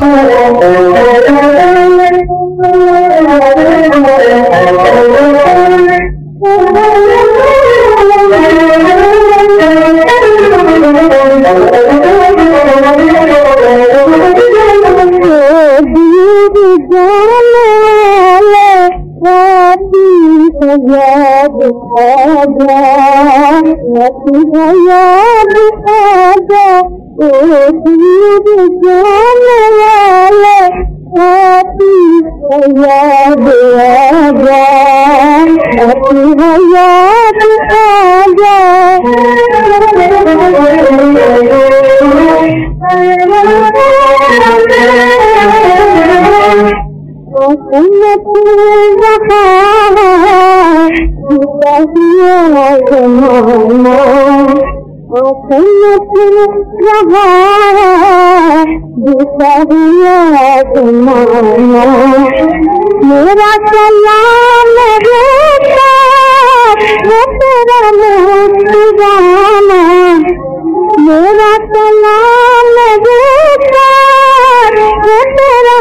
我只想要你陪着，我只想要。हाथी याद आजा अपना याद आजा तेरा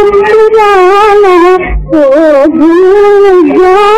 मुस्कुराना ओ भूल जाने